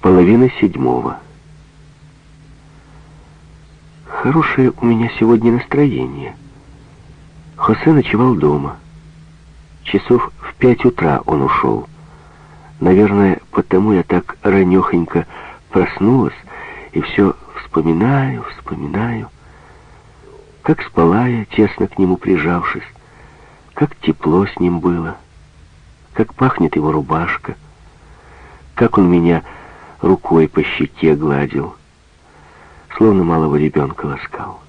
Половина седьмого. Хорошее у меня сегодня настроение. Хосе ночевал дома. Часов в пять утра он ушел. Наверное, потому я так ранехонько проснулась и все вспоминаю, вспоминаю. Как спала я, тесно к нему прижавшись, как тепло с ним было, как пахнет его рубашка, как он меня рукой по щеке гладил, словно малого ребенка ласкал.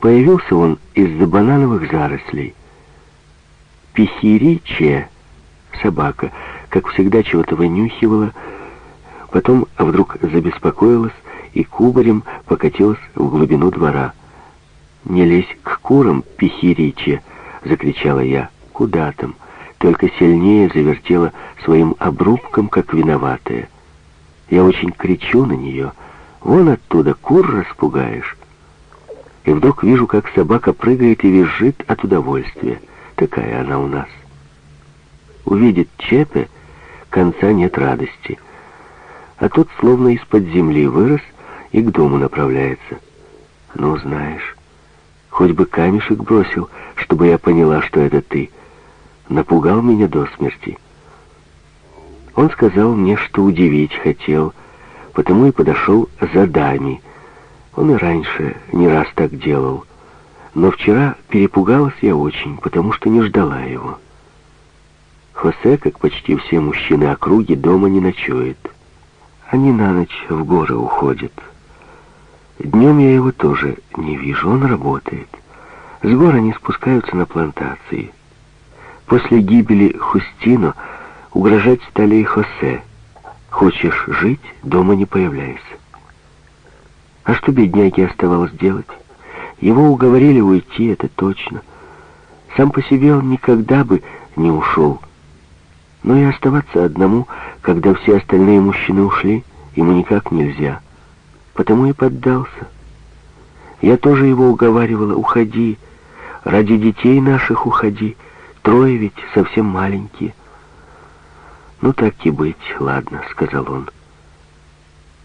Появился он из-за банановых зарослей. Пихириче, собака, как всегда чего-то вынюхивала, потом вдруг забеспокоилась и кубарем покатилась в глубину двора. «Не лезь к курам, Пихириче!» — закричала я. «Куда там?» Только сильнее завертела своим обрубком, как виноватая. Я очень кричу на нее. Вон оттуда кур распугаешь. И вдруг вижу, как собака прыгает и визжит от удовольствия. Такая она у нас. Увидит Чепе, конца нет радости. А тот словно из-под земли вырос и к дому направляется. Ну, знаешь, хоть бы камешек бросил, чтобы я поняла, что это ты. Напугал меня до смерти. Он сказал мне, что удивить хотел, потому и подошел за дами. Он и раньше не раз так делал. Но вчера перепугалась я очень, потому что не ждала его. Хосе, как почти все мужчины округи, дома не ночует. Они на ночь в горы уходят. Днем я его тоже не вижу, он работает. С гор они спускаются на плантации. После гибели Хустино Угрожать стали и Хосе. Хочешь жить, дома не появляйся. А что бедняге оставалось делать? Его уговорили уйти, это точно. Сам по себе он никогда бы не ушел. Но и оставаться одному, когда все остальные мужчины ушли, ему никак нельзя. Потому и поддался. Я тоже его уговаривала, уходи, ради детей наших уходи. Трое ведь совсем маленькие. «Ну, так и быть, ладно», — сказал он.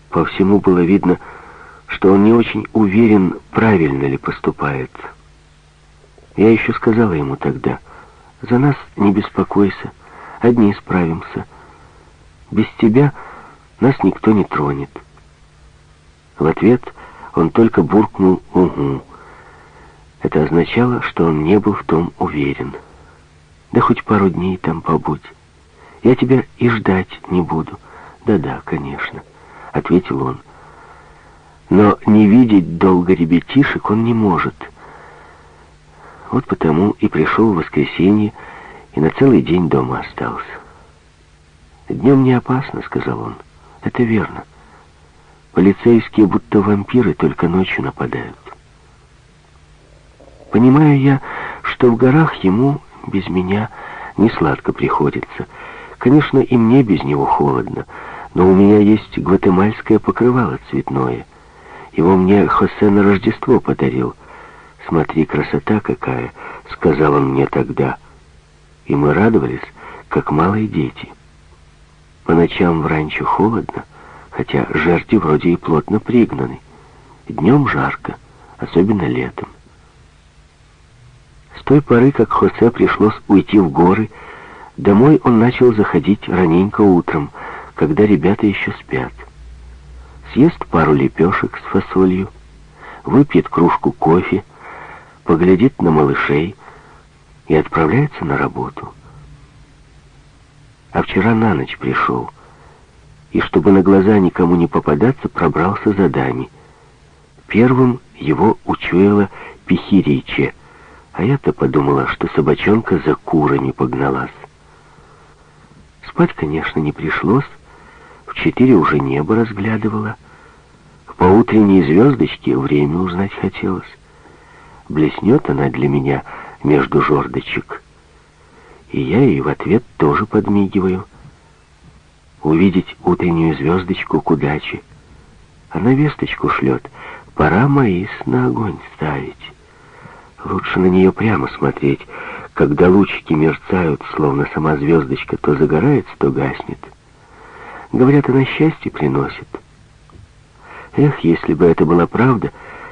По всему было видно, что он не очень уверен, правильно ли поступает. Я еще сказала ему тогда, «За нас не беспокойся, одни справимся. Без тебя нас никто не тронет». В ответ он только буркнул «Угу». Это означало, что он не был в том уверен. «Да хоть пару дней там побудь». Я тебя и ждать не буду. Да-да, конечно, ответил он. Но не видеть долго ребятишек он не может. Вот потому и пришел в воскресенье и на целый день дома остался. «Днем не опасно», — сказал он. «Это верно. Полицейские будто вампиры только ночью нападают». Понимаю я, что в горах ему без меня не сладко приходится — Конечно, и мне без него холодно, но у меня есть гватемальское покрывало цветное. Его мне Хосе на Рождество подарил. «Смотри, красота какая!» — сказал он мне тогда. И мы радовались, как малые дети. По ночам в ранчо холодно, хотя жерди вроде и плотно пригнаны. Днем жарко, особенно летом. С той поры, как Хосе пришлось уйти в горы, Домой он начал заходить раненько утром, когда ребята еще спят. Съест пару лепешек с фасолью, выпьет кружку кофе, поглядит на малышей и отправляется на работу. А вчера на ночь пришел, и, чтобы на глаза никому не попадаться, пробрался за дами. Первым его учуяла Пихириче, а я-то подумала, что собачонка за курами погналась. Спать, конечно, не пришлось. В четыре уже небо разглядывала. По утренней звездочке время узнать хотелось. Блеснет она для меня между жердочек. И я ей в ответ тоже подмигиваю. Увидеть утреннюю звездочку к удаче. Она весточку шлет. Пора маис на огонь ставить. Лучше на нее прямо смотреть, когда лучики мерцают, словно сама звездочка то загорается, то гаснет. Говорят, она счастье приносит. Эх, если бы это была правда,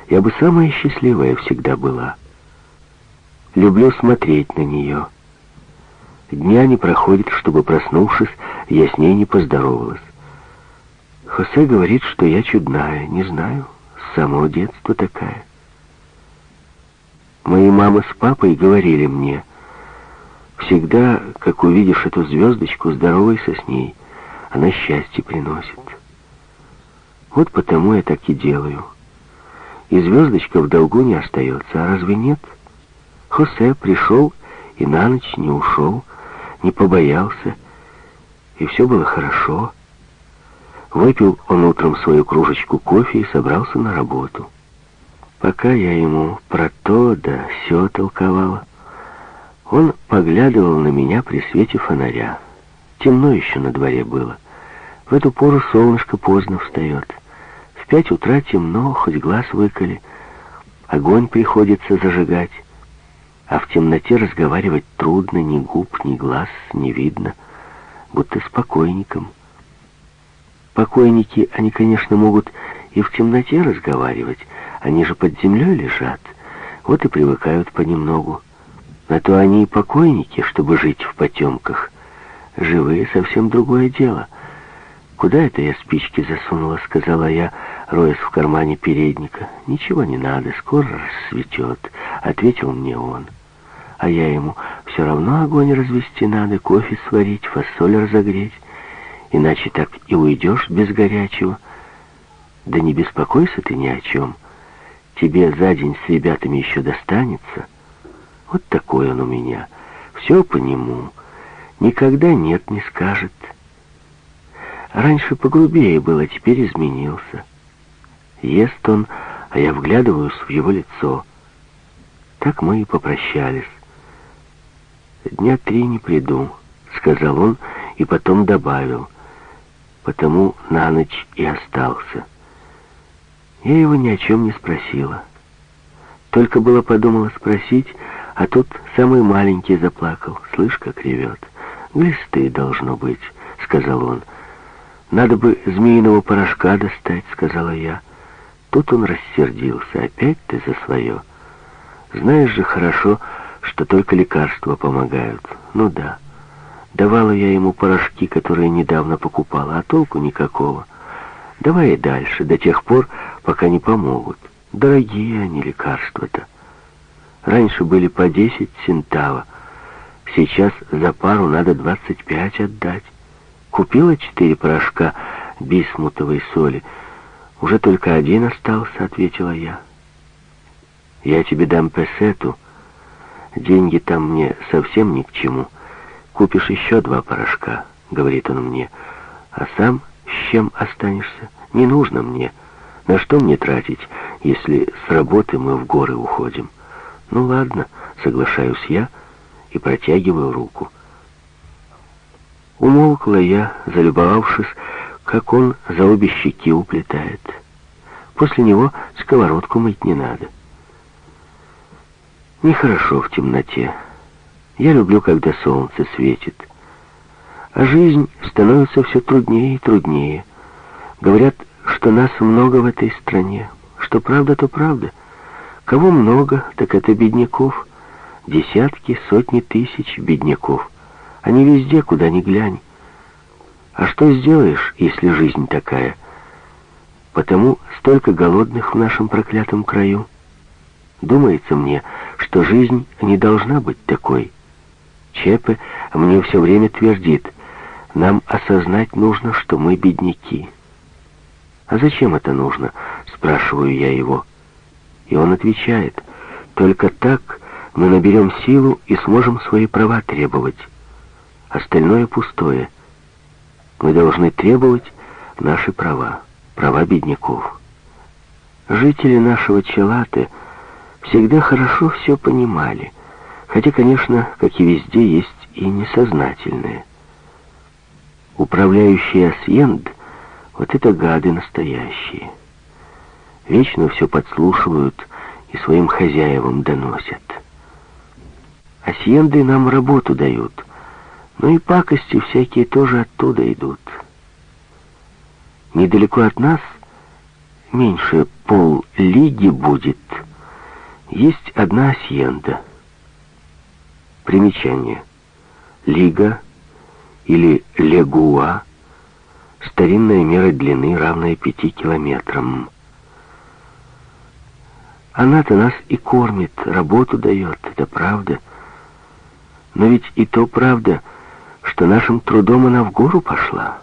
я бы самая счастливая всегда была. Люблю смотреть на нее. Дня не проходит, чтобы, проснувшись, я с ней не поздоровалась. Хосе говорит, что я чудная, не знаю, с самого детства такая. Мои мама с папой говорили мне, всегда, как увидишь эту звездочку, здоровайся с ней, она счастье приносит. Вот потому я так и делаю. И звездочка в долгу не остается, а разве нет? Хосе пришел и на ночь не ушел, не побоялся, и все было хорошо. Выпил он утром свою кружечку кофе и собрался на работу. Пока я ему про то да все толковала, он поглядывал на меня при свете фонаря. Темно еще на дворе было. В эту пору солнышко поздно встает. В пять утра темно, хоть глаз выколи. Огонь приходится зажигать. А в темноте разговаривать трудно, ни губ, ни глаз не видно, будто с покойником. Покойники, они, конечно, могут и в темноте разговаривать, они же под землей лежат, вот и привыкают понемногу. А то они и покойники, чтобы жить в потемках. Живые совсем другое дело. «Куда это я спички засунула?» — сказала я, роясь в кармане передника. «Ничего не надо, скоро рассветет», — ответил мне он. А я ему, «Все равно огонь развести надо, кофе сварить, фасоль разогреть, иначе так и уйдешь без горячего». «Да не беспокойся ты ни о чем. Тебе за день с ребятами еще достанется». Вот такой он у меня. Все по нему. Никогда нет не скажет. Раньше погрубее было, теперь изменился. Ест он, а я вглядываюсь в его лицо. Так мы и попрощались. «Дня три не приду», — сказал он, и потом добавил. «Потому на ночь и остался». Я его ни о чем не спросила. Только было подумала спросить, а тут самый маленький заплакал. Слышь, как ревет. «Глисты, должно быть», — сказал он. «Надо бы змеиного порошка достать», — сказала я. Тут он рассердился. «Опять ты за свое. Знаешь же хорошо, что только лекарства помогают». «Ну да. Давала я ему порошки, которые недавно покупала, а толку никакого. Давай и дальше, до тех пор, пока не помогут. Дорогие они лекарства-то. Раньше были по 10 центава. Сейчас за пару надо 25 отдать. Купила четыре порошка бисмутовой соли. Уже только один остался, ответила я. Я тебе дам песету. Деньги там мне совсем ни к чему. Купишь еще два порошка, говорит он мне. А сам с чем останешься? Не нужно мне. На что мне тратить, если с работы мы в горы уходим? Ну ладно, соглашаюсь я и протягиваю руку. Умолкла я, залюбовавшись, как он за обе щеки уплетает. После него сковородку мыть не надо. Нехорошо в темноте. Я люблю, когда солнце светит. А жизнь становится все труднее и труднее. Говорят, что нас много в этой стране. Что правда, то правда. Кого много, так это бедняков. Десятки, сотни тысяч бедняков. Они везде, куда ни глянь. А что сделаешь, если жизнь такая? Потому столько голодных в нашем проклятом краю. Думается мне, что жизнь не должна быть такой. Чепе мне все время твердит, нам осознать нужно, что мы бедняки. А зачем это нужно, спрашиваю я его. И он отвечает, только так мы наберем силу и сможем свои права требовать. Остальное пустое. Мы должны требовать наши права, права бедняков. Жители нашего Челаты всегда хорошо все понимали, хотя, конечно, как и везде, есть и несознательные. Управляющие Асьенд — вот это гады настоящие. Вечно все подслушивают и своим хозяевам доносят. Асьенды нам работу дают — ну и пакости всякие тоже оттуда идут. недалеко от нас, меньше пол лиги будет, есть одна асьенда. Примечание. Лига или легуа — старинная мера длины, равная пяти километрам. Она-то нас и кормит, работу дает, это правда. Но ведь и то правда, что нашим трудом она в гору пошла.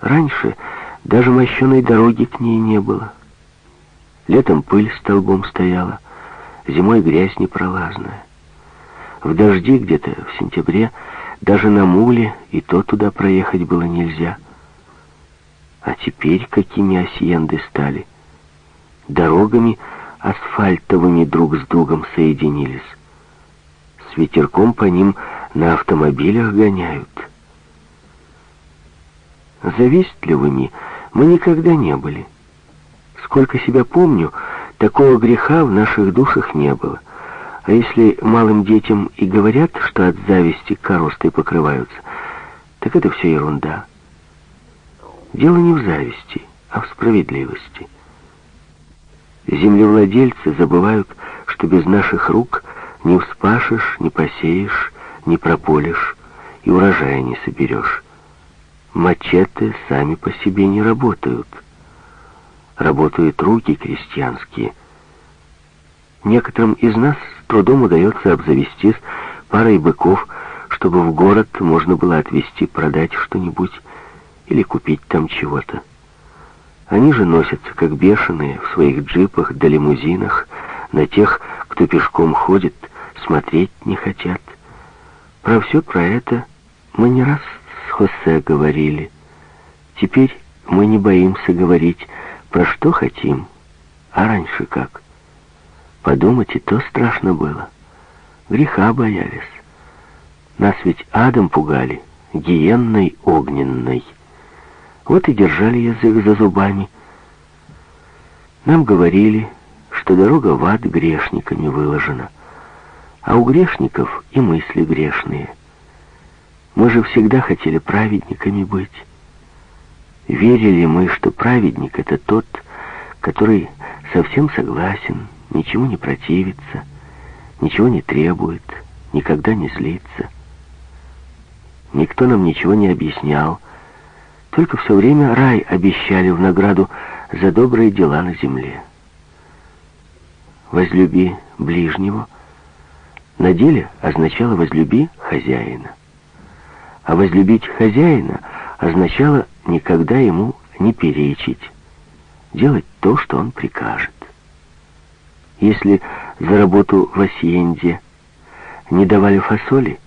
Раньше даже мощеной дороги к ней не было. Летом пыль столбом стояла, зимой грязь непролазная. В дожди где-то в сентябре даже на муле и то туда проехать было нельзя. А теперь какими осьенды стали. Дорогами асфальтовыми друг с другом соединились. С ветерком по ним на автомобилях гоняют. Завистливыми мы никогда не были. Сколько себя помню, такого греха в наших душах не было. А если малым детям и говорят, что от зависти коростой покрываются, так это все ерунда. Дело не в зависти, а в справедливости. Землевладельцы забывают, что без наших рук не вспашешь, не посеешь, не прополишь и урожая не соберешь. Мачете сами по себе не работают. Работают руки крестьянские. Некоторым из нас с трудом удается обзавестись парой быков, чтобы в город можно было отвезти, продать что-нибудь или купить там чего-то. Они же носятся, как бешеные, в своих джипах да лимузинах, на тех, кто пешком ходит, смотреть не хотят. Про все про это мы не раз Хосе говорили. Теперь мы не боимся говорить, про что хотим. А раньше как? Подумать и то страшно было. Греха боялись. Нас ведь адом пугали, гиенной огненной. Вот и держали язык за зубами. Нам говорили, что дорога в ад грешниками выложена, а у грешников и мысли грешные — мы же всегда хотели праведниками быть. Верили мы, что праведник — это тот, который совсем согласен, ничему не противится, ничего не требует, никогда не злится. Никто нам ничего не объяснял, только все время рай обещали в награду за добрые дела на земле. «Возлюби ближнего» на деле означало «возлюби хозяина». А возлюбить хозяина означало никогда ему не перечить, делать то, что он прикажет. Если за работу в Асьенде не давали фасоли,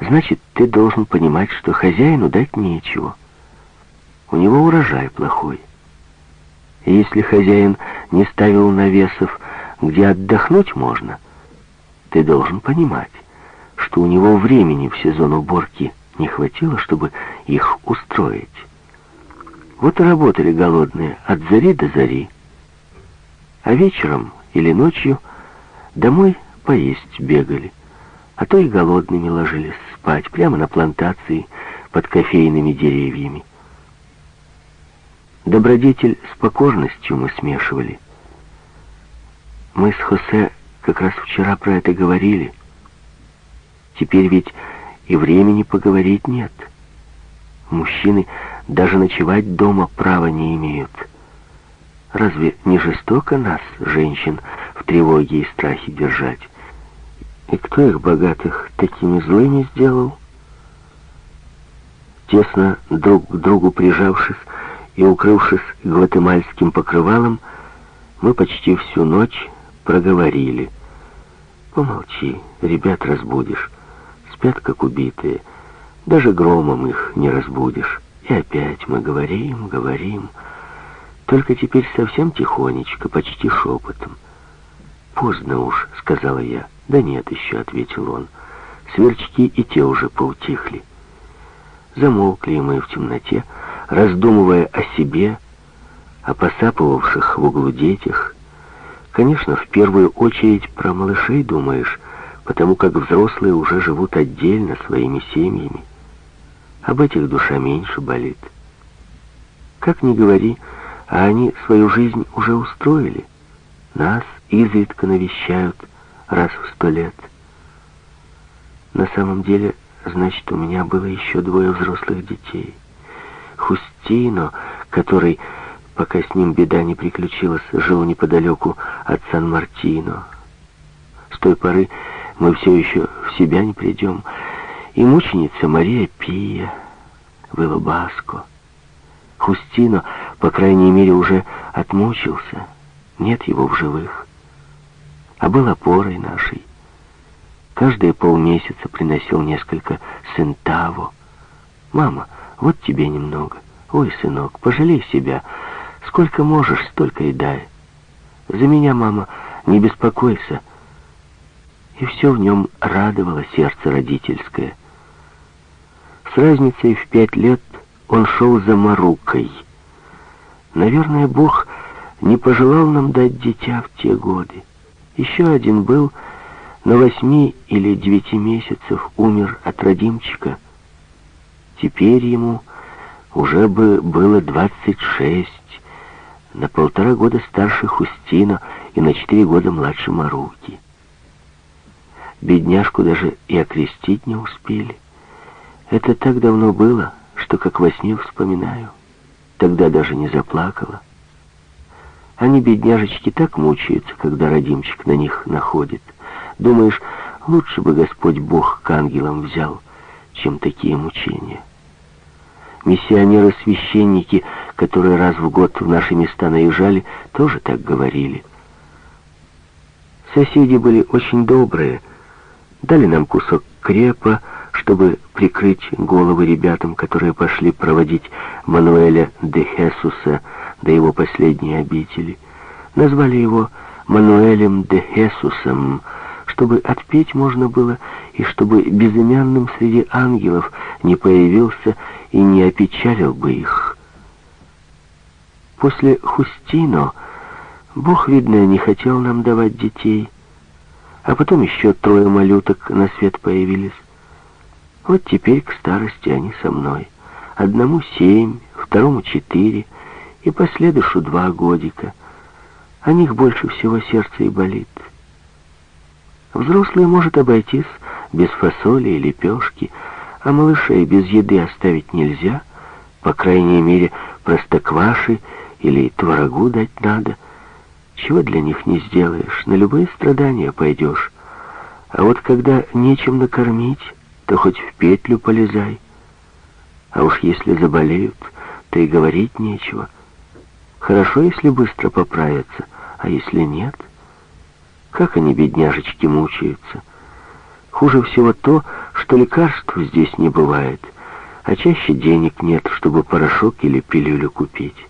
значит, ты должен понимать, что хозяину дать нечего. У него урожай плохой. И если хозяин не ставил навесов, где отдохнуть можно, ты должен понимать, что у него времени в сезон уборки не хватило, чтобы их устроить. Вот и работали голодные от зари до зари. А вечером или ночью домой поесть бегали, а то и голодными ложились спать прямо на плантации под кофейными деревьями. Добродетель с покорностью мы смешивали. Мы с Хосе как раз вчера про это говорили. Теперь ведь и времени поговорить нет. Мужчины даже ночевать дома права не имеют. Разве не жестоко нас, женщин, в тревоге и страхе держать? И кто их, богатых, такими злыми сделал? Тесно друг к другу прижавшись и укрывшись гватемальским покрывалом, мы почти всю ночь проговорили. «Помолчи, ребят разбудишь» спят, как убитые. Даже громом их не разбудишь. И опять мы говорим, говорим. Только теперь совсем тихонечко, почти шепотом. «Поздно уж», — сказала я. «Да нет еще», — ответил он. Сверчки и те уже поутихли. Замолкли мы в темноте, раздумывая о себе, о посапывавших в углу детях. Конечно, в первую очередь про малышей думаешь, потому как взрослые уже живут отдельно своими семьями. Об этих душа меньше болит. Как ни говори, а они свою жизнь уже устроили. Нас изредка навещают раз в сто лет. На самом деле, значит, у меня было еще двое взрослых детей. Хустино, который, пока с ним беда не приключилась, жил неподалеку от Сан-Мартино. С той поры мы все еще в себя не придем. И мученица Мария Пия, Вилобаско. Хустино, по крайней мере, уже отмучился. Нет его в живых. А был опорой нашей. Каждые полмесяца приносил несколько сентаво. «Мама, вот тебе немного. Ой, сынок, пожалей себя. Сколько можешь, столько и дай. За меня, мама, не беспокойся». И все в нем радовало сердце родительское. С разницей в пять лет он шел за Марукой. Наверное, Бог не пожелал нам дать дитя в те годы. Еще один был на восьми или девяти месяцев умер от родимчика. Теперь ему уже бы было двадцать шесть, на полтора года старше Хустина и на четыре года младше Маруки. Бедняжку даже и окрестить не успели. Это так давно было, что как во сне вспоминаю. Тогда даже не заплакала. Они, бедняжечки, так мучаются, когда родимчик на них находит. Думаешь, лучше бы Господь Бог к ангелам взял, чем такие мучения. Миссионеры-священники, которые раз в год в наши места наезжали, тоже так говорили. Соседи были очень добрые, дали нам кусок крепа, чтобы прикрыть головы ребятам, которые пошли проводить Мануэля де Хесуса до его последней обители. Назвали его Мануэлем де Хесусом, чтобы отпеть можно было, и чтобы безымянным среди ангелов не появился и не опечалил бы их. После Хустино Бог, видно, не хотел нам давать детей, а потом еще трое малюток на свет появились. Вот теперь к старости они со мной. Одному семь, второму четыре, и последующему два годика. О них больше всего сердце и болит. Взрослый может обойтись без фасоли и лепешки, а малышей без еды оставить нельзя, по крайней мере, простокваши или творогу дать надо. Чего для них не сделаешь, на любые страдания пойдешь. А вот когда нечем накормить, то хоть в петлю полезай. А уж если заболеют, то и говорить нечего. Хорошо, если быстро поправятся, а если нет — как они, бедняжечки, мучаются. Хуже всего то, что лекарств здесь не бывает, а чаще денег нет, чтобы порошок или пилюлю купить.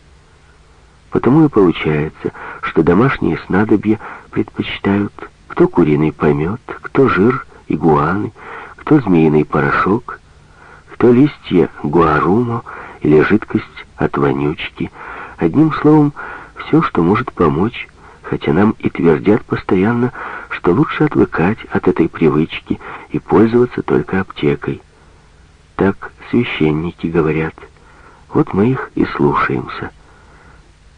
Потому и получается, что домашние снадобья предпочитают кто куриный помет, кто жир игуаны, кто змеиный порошок, кто листья гуарумо или жидкость от вонючки. Одним словом, все, что может помочь хотя нам и твердят постоянно, что лучше отвыкать от этой привычки и пользоваться только аптекой. Так священники говорят. Вот мы их и слушаемся.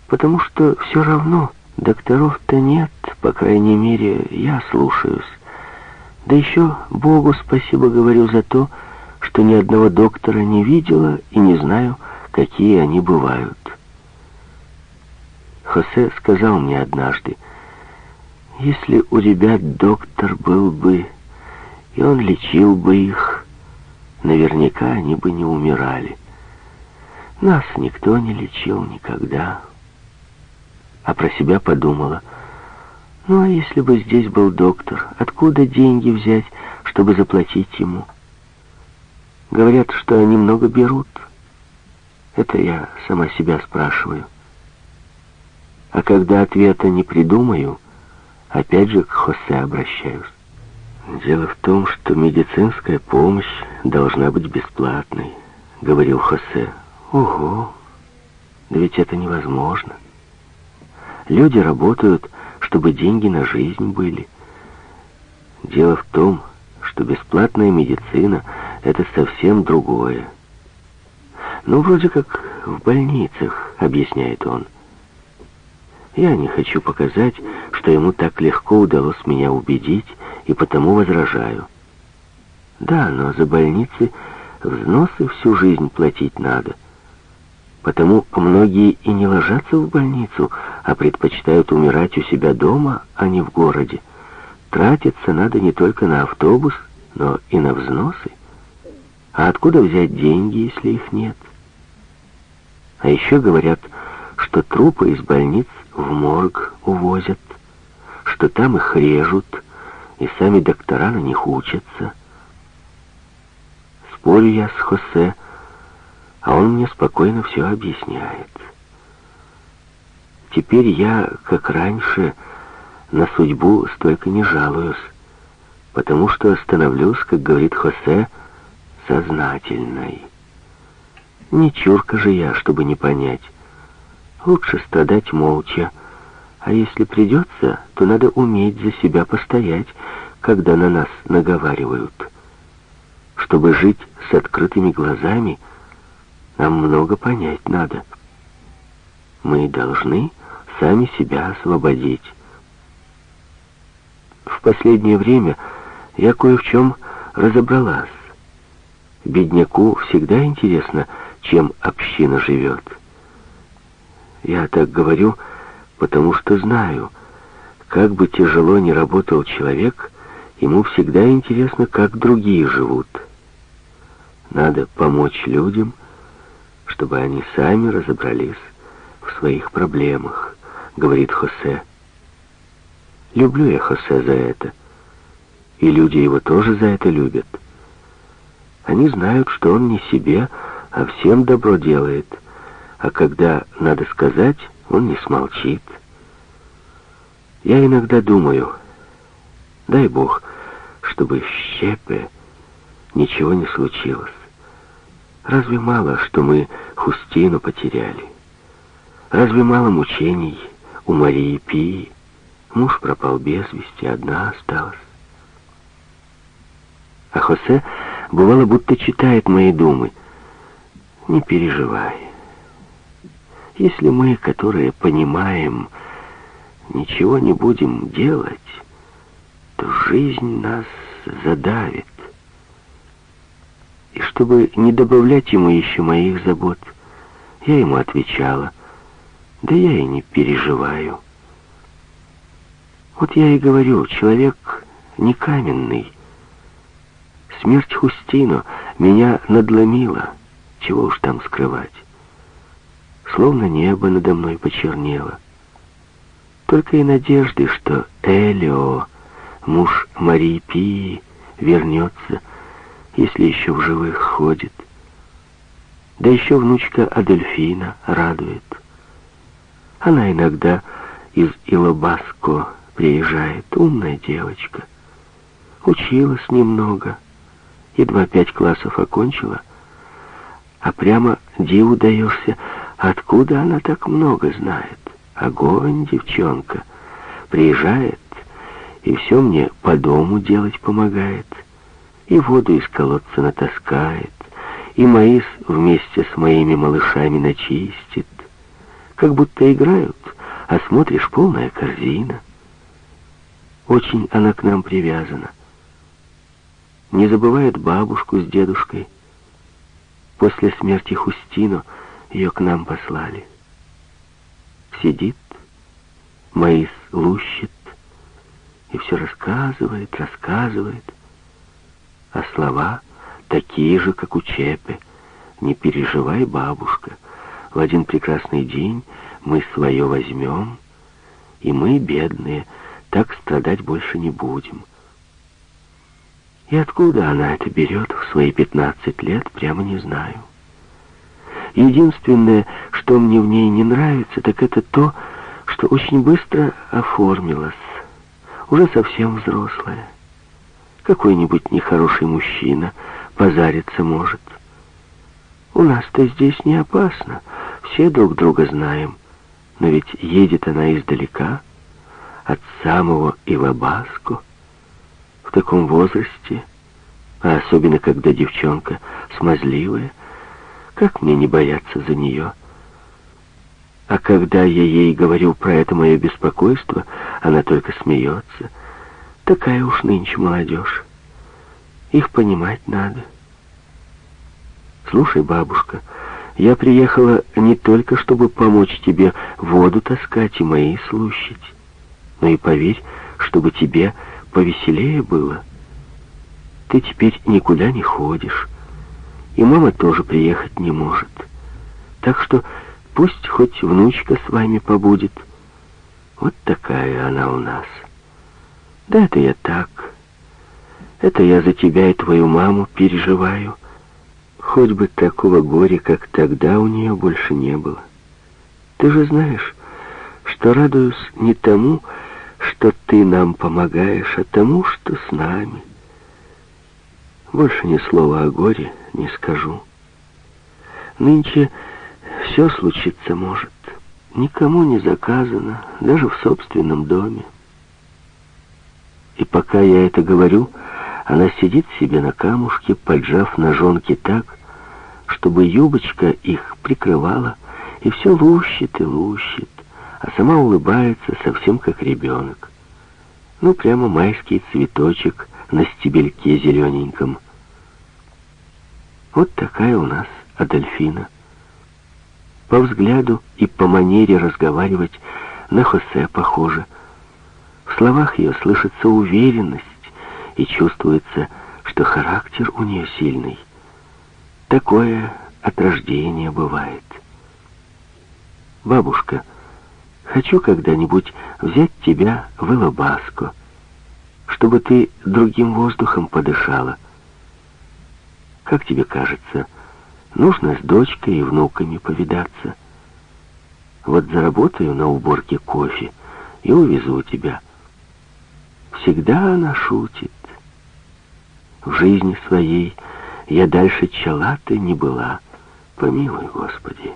Потому что все равно докторов-то нет, по крайней мере, я слушаюсь. Да еще Богу спасибо говорю за то, что ни одного доктора не видела и не знаю, какие они бывают. Хосе сказал мне однажды, если у ребят доктор был бы, и он лечил бы их, наверняка они бы не умирали. Нас никто не лечил никогда. А про себя подумала, ну а если бы здесь был доктор, откуда деньги взять, чтобы заплатить ему? Говорят, что они много берут. Это я сама себя спрашиваю. А когда ответа не придумаю, опять же к Хосе обращаюсь. Дело в том, что медицинская помощь должна быть бесплатной, говорил Хосе. Ого, да ведь это невозможно. Люди работают, чтобы деньги на жизнь были. Дело в том, что бесплатная медицина — это совсем другое. Ну, вроде как в больницах, объясняет он. Я не хочу показать, что ему так легко удалось меня убедить, и потому возражаю. Да, но за больницы взносы всю жизнь платить надо. Потому многие и не ложатся в больницу, а предпочитают умирать у себя дома, а не в городе. Тратиться надо не только на автобус, но и на взносы. А откуда взять деньги, если их нет? А еще говорят, что трупы из больниц в морг увозят, что там их режут, и сами доктора на них учатся. Спорю я с Хосе, а он мне спокойно все объясняет. Теперь я, как раньше, на судьбу столько не жалуюсь, потому что становлюсь, как говорит Хосе, сознательной. Не чурка же я, чтобы не понять. Лучше страдать молча, а если придется, то надо уметь за себя постоять, когда на нас наговаривают. Чтобы жить с открытыми глазами, нам много понять надо. Мы должны сами себя освободить. В последнее время я кое в чем разобралась. Бедняку всегда интересно, чем община живет. Я так говорю, потому что знаю, как бы тяжело ни работал человек, ему всегда интересно, как другие живут. Надо помочь людям, чтобы они сами разобрались в своих проблемах, говорит Хосе. Люблю я Хосе за это, и люди его тоже за это любят. Они знают, что он не себе, а всем добро делает, а когда надо сказать, он не смолчит. Я иногда думаю, дай Бог, чтобы в Щепе ничего не случилось. Разве мало, что мы Хустину потеряли? Разве мало мучений у Марии Пии? Муж пропал без вести, одна осталась. А Хосе бывало будто читает мои думы. Не переживай. Если мы, которые понимаем, ничего не будем делать, то жизнь нас задавит. И чтобы не добавлять ему еще моих забот, я ему отвечала, да я и не переживаю. Вот я и говорю, человек не каменный. Смерть Хустино меня надломила, чего уж там скрывать. Словно небо надо мной почернело. Только и надежды, что Элио, муж Марии Пии, вернется, если еще в живых ходит. Да еще внучка Адельфина радует. Она иногда из Илобаско приезжает, умная девочка. Училась немного, едва пять классов окончила, а прямо диву даешься, откуда она так много знает. Огонь, девчонка, приезжает и все мне по дому делать помогает и воду из колодца натаскает, и маис вместе с моими малышами начистит. Как будто играют, а смотришь, полная корзина. Очень она к нам привязана. Не забывает бабушку с дедушкой. После смерти Хустино ее к нам послали. Сидит, маис лущит и все рассказывает, рассказывает а слова такие же, как у Чепе. «Не переживай, бабушка, в один прекрасный день мы свое возьмем, и мы, бедные, так страдать больше не будем». И откуда она это берет в свои пятнадцать лет, прямо не знаю. Единственное, что мне в ней не нравится, так это то, что очень быстро оформилась, уже совсем взрослая. Какой-нибудь нехороший мужчина позариться может. У нас-то здесь не опасно, все друг друга знаем. Но ведь едет она издалека, от самого Илабаску, в таком возрасте, а особенно когда девчонка смазливая, Как мне не бояться за нее? А когда я ей говорю про это мое беспокойство, она только смеется. Такая уж нынче молодежь. Их понимать надо. Слушай, бабушка, я приехала не только, чтобы помочь тебе воду таскать и мои слущить, но и поверь, чтобы тебе повеселее было. Ты теперь никуда не ходишь, и мама тоже приехать не может. Так что пусть хоть внучка с вами побудет. Вот такая она у нас. Да это я так. Это я за тебя и твою маму переживаю. Хоть бы такого горя, как тогда, у нее больше не было. Ты же знаешь, что радуюсь не тому, что ты нам помогаешь, а тому, что с нами. Больше ни слова о горе не скажу. Нынче все случиться может. Никому не заказано, даже в собственном доме. И пока я это говорю, она сидит себе на камушке, поджав ножонки так, чтобы юбочка их прикрывала, и все лущит и лущит, а сама улыбается совсем как ребенок. Ну, прямо майский цветочек на стебельке зелененьком. Вот такая у нас Адольфина. По взгляду и по манере разговаривать на Хосе похоже. В словах ее слышится уверенность, и чувствуется, что характер у нее сильный. Такое от рождения бывает. Бабушка, хочу когда-нибудь взять тебя в Илобаско, чтобы ты другим воздухом подышала. Как тебе кажется, нужно с дочкой и внуками повидаться? Вот заработаю на уборке кофе и увезу тебя. Всегда она шутит. В жизни своей я дальше Чалаты не была. Помилуй, Господи.